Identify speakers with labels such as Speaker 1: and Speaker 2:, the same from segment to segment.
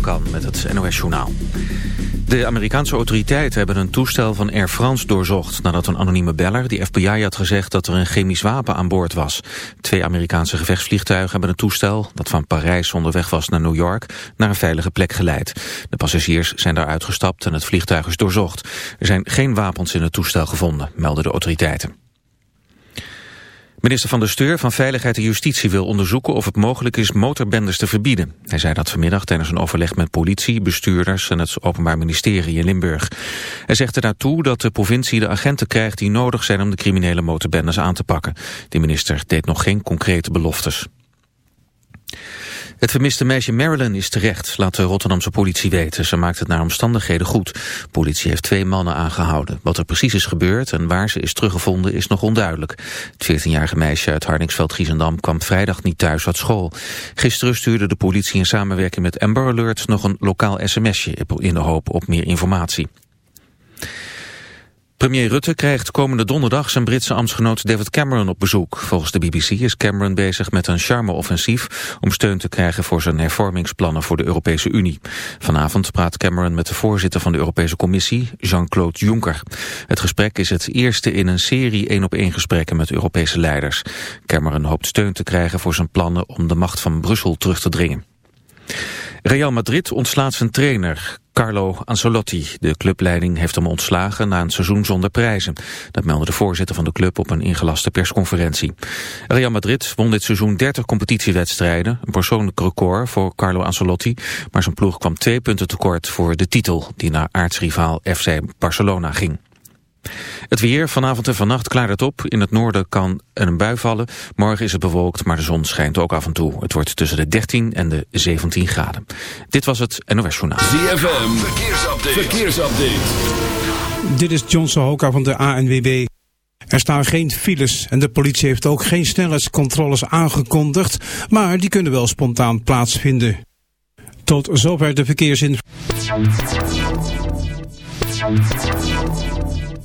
Speaker 1: van met het NOS Journaal. De Amerikaanse autoriteiten hebben een toestel van Air France doorzocht... nadat een anonieme beller die FBI had gezegd dat er een chemisch wapen aan boord was. Twee Amerikaanse gevechtsvliegtuigen hebben het toestel... dat van Parijs onderweg was naar New York, naar een veilige plek geleid. De passagiers zijn daar uitgestapt en het vliegtuig is doorzocht. Er zijn geen wapens in het toestel gevonden, melden de autoriteiten. Minister van de Steur van Veiligheid en Justitie wil onderzoeken of het mogelijk is motorbendes te verbieden. Hij zei dat vanmiddag tijdens een overleg met politie, bestuurders en het Openbaar Ministerie in Limburg. Hij zegt er naartoe dat de provincie de agenten krijgt die nodig zijn om de criminele motorbendes aan te pakken. De minister deed nog geen concrete beloftes. Het vermiste meisje Marilyn is terecht, laat de Rotterdamse politie weten. Ze maakt het naar omstandigheden goed. Politie heeft twee mannen aangehouden. Wat er precies is gebeurd en waar ze is teruggevonden is nog onduidelijk. Het 14-jarige meisje uit Hardingsveld-Giezendam kwam vrijdag niet thuis uit school. Gisteren stuurde de politie in samenwerking met Amber Alert nog een lokaal sms'je in de hoop op meer informatie. Premier Rutte krijgt komende donderdag zijn Britse ambtsgenoot David Cameron op bezoek. Volgens de BBC is Cameron bezig met een charme-offensief om steun te krijgen voor zijn hervormingsplannen voor de Europese Unie. Vanavond praat Cameron met de voorzitter van de Europese Commissie, Jean-Claude Juncker. Het gesprek is het eerste in een serie één-op-één gesprekken met Europese leiders. Cameron hoopt steun te krijgen voor zijn plannen om de macht van Brussel terug te dringen. Real Madrid ontslaat zijn trainer Carlo Ancelotti. De clubleiding heeft hem ontslagen na een seizoen zonder prijzen. Dat meldde de voorzitter van de club op een ingelaste persconferentie. Real Madrid won dit seizoen 30 competitiewedstrijden. Een persoonlijk record voor Carlo Ancelotti. Maar zijn ploeg kwam twee punten tekort voor de titel die naar aartsrivaal FC Barcelona ging. Het weer, vanavond en vannacht klaart het op. In het noorden kan een bui vallen. Morgen is het bewolkt, maar de zon schijnt ook af en toe. Het wordt tussen de 13 en de 17 graden. Dit was het NOS Journaal.
Speaker 2: ZFM, verkeersupdate. verkeersupdate.
Speaker 3: Dit is John Sohoka van de ANWB. Er staan geen files en de politie heeft ook geen snelheidscontroles aangekondigd, maar die kunnen wel spontaan plaatsvinden. Tot zover de verkeersinformatie.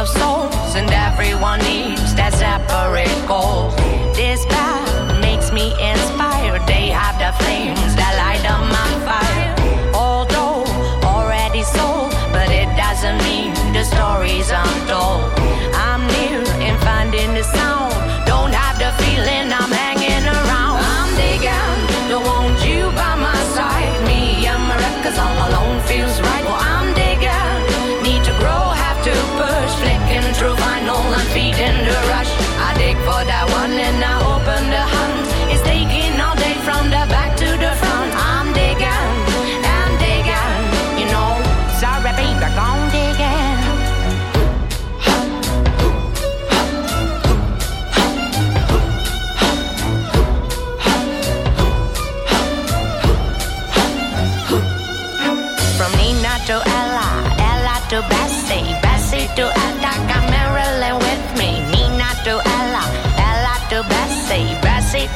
Speaker 4: of souls, and everyone needs that separate goal. This path makes me inspired. They have the flames that light up my fire. Although already sold, but it doesn't mean the story's untold.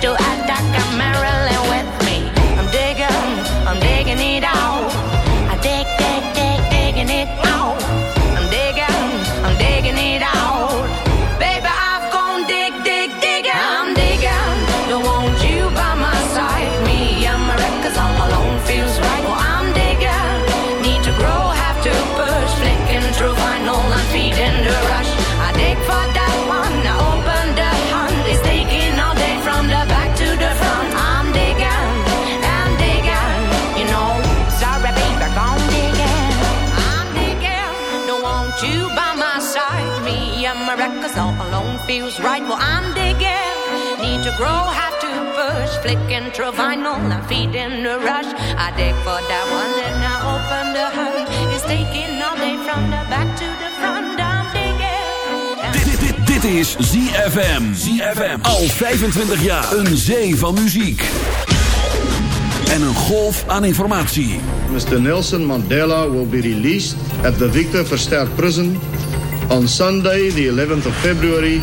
Speaker 4: Bessie to right. Well, I'm digging, need to grow, have to push. Flicking through vinyl and feeding the rush. I dig for that one, then I open the hunt. It's taking all day from the back to the front. I'm digging.
Speaker 5: Dit, dit, dit is ZFM. ZFM. Al 25 jaar. Een zee van muziek. En een golf aan informatie.
Speaker 6: Mr. Nelson Mandela will be released at the Victor Verster Prison on Sunday, the 11th of February,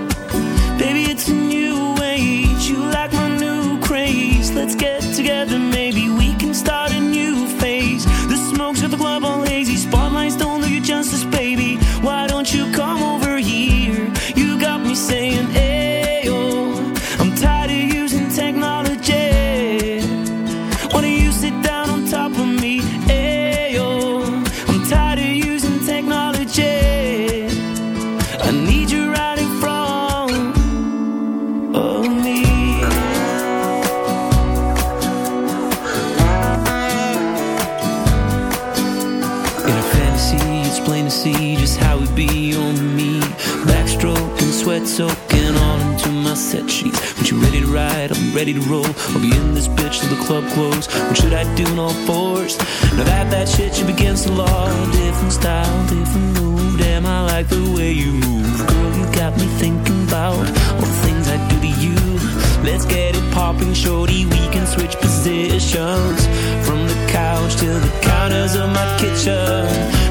Speaker 7: soaking all into my set sheets. When you ready to ride, I'm ready to roll. I'll be in this bitch till the club close. What should I do in all fours? Now that that shit should against the law. Different style, different move. Damn, I like the way you move. Girl, you got me thinking about all the things I do to you. Let's get it popping, shorty. We can switch positions from the couch to the counters of my kitchen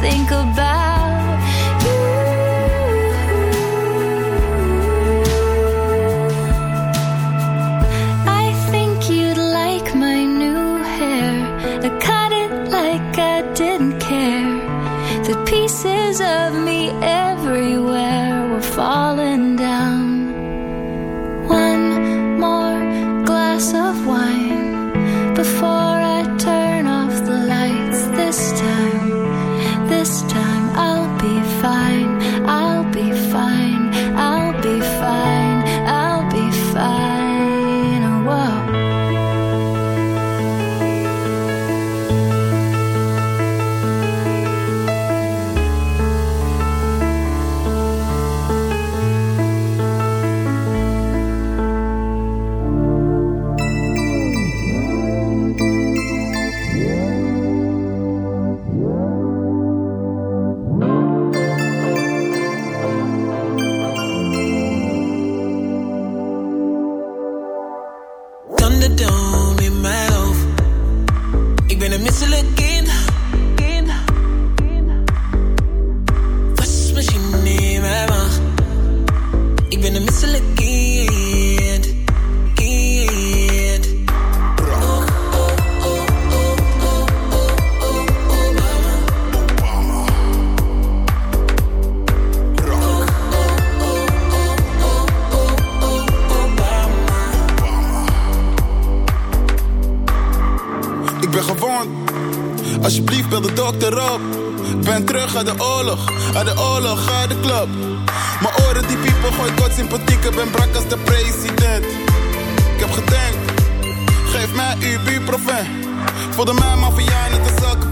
Speaker 8: think about
Speaker 9: Geef mij uw ibuprofen. Voelde mij maffia net als elke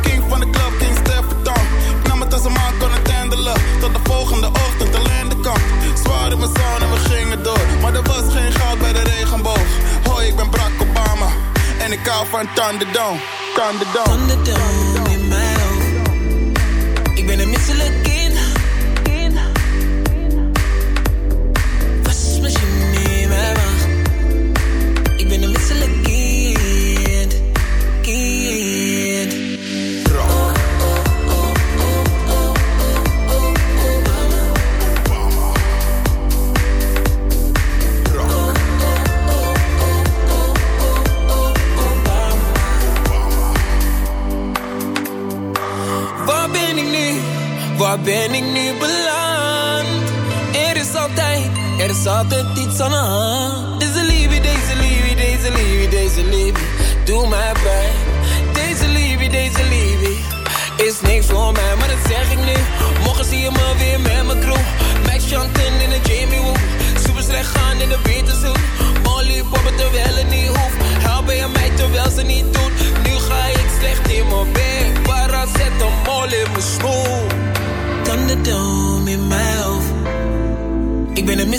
Speaker 9: King van de club, King Stefan. Ik nam het als een man kon het handelen. Tot de volgende ochtend alleen de kant. Zwaar in mijn zon we gingen door. Maar er was geen goud bij de regenboog. Hoi, ik ben Barack Obama. En ik hou van Thunderdome. Thunderdome.
Speaker 10: Thunderdome in mij Ik ben een misselijk altijd
Speaker 2: iets aan de hand. Deze liefde, deze liefde, deze liefde, deze liefde, doe mij pijn. Deze liefde, deze liefde, is niks voor mij.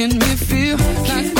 Speaker 11: making me feel like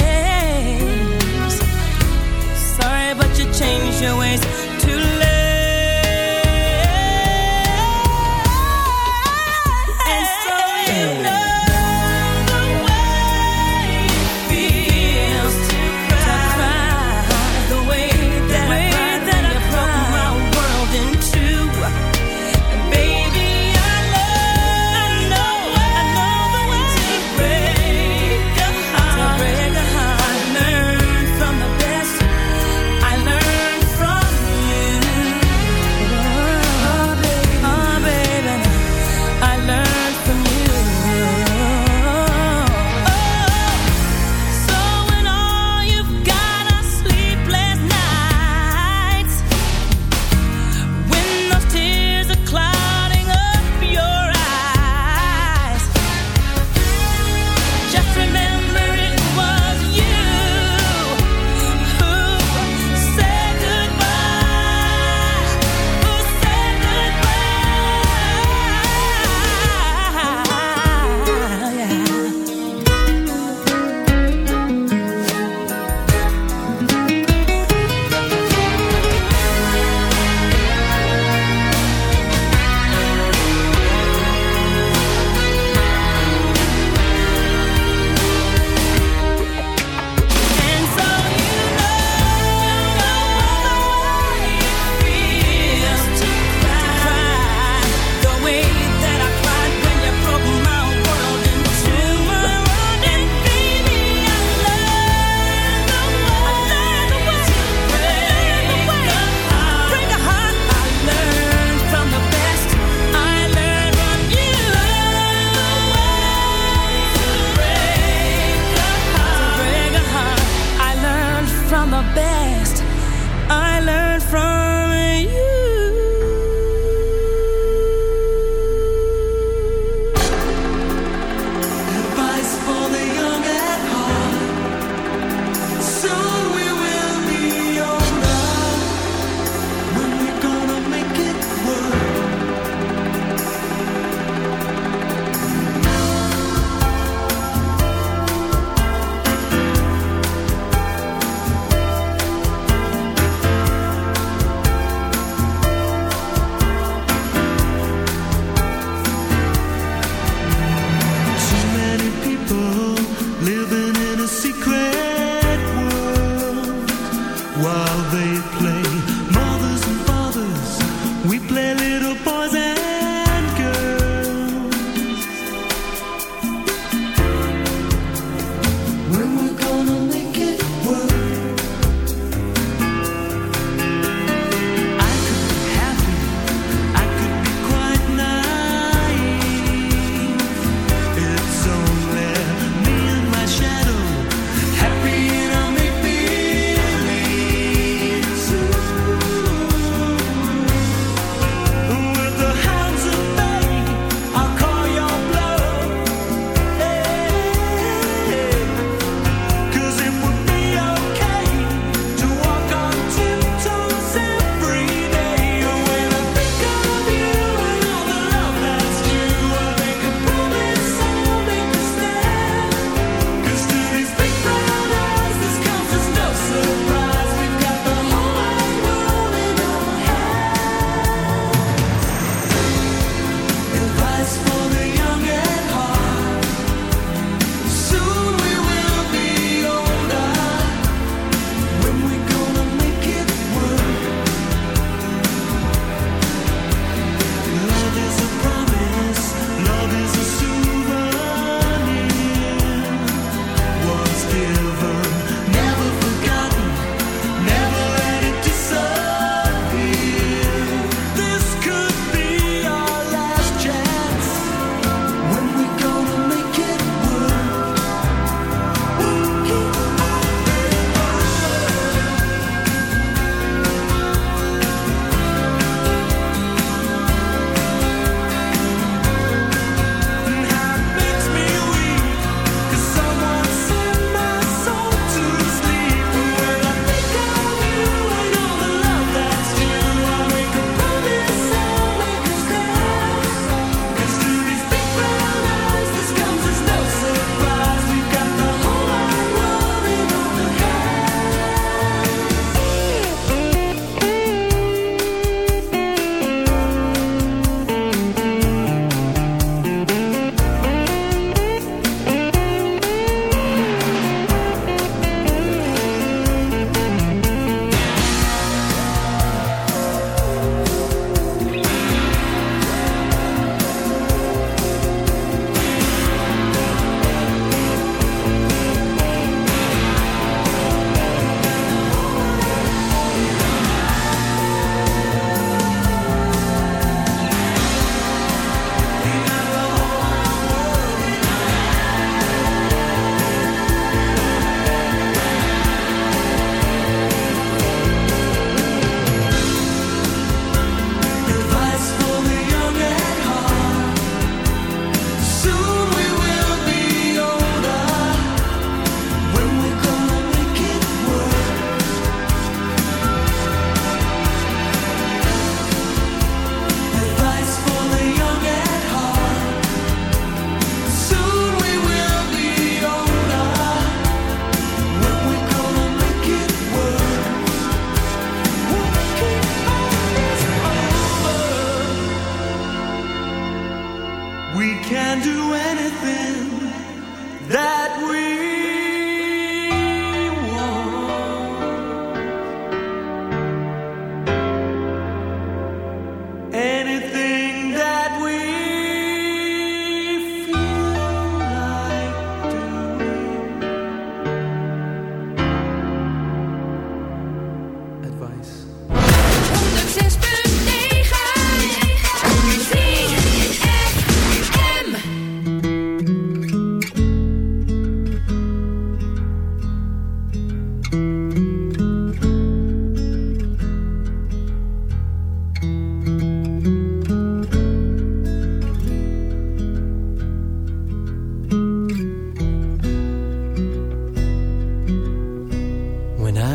Speaker 8: Changed your ways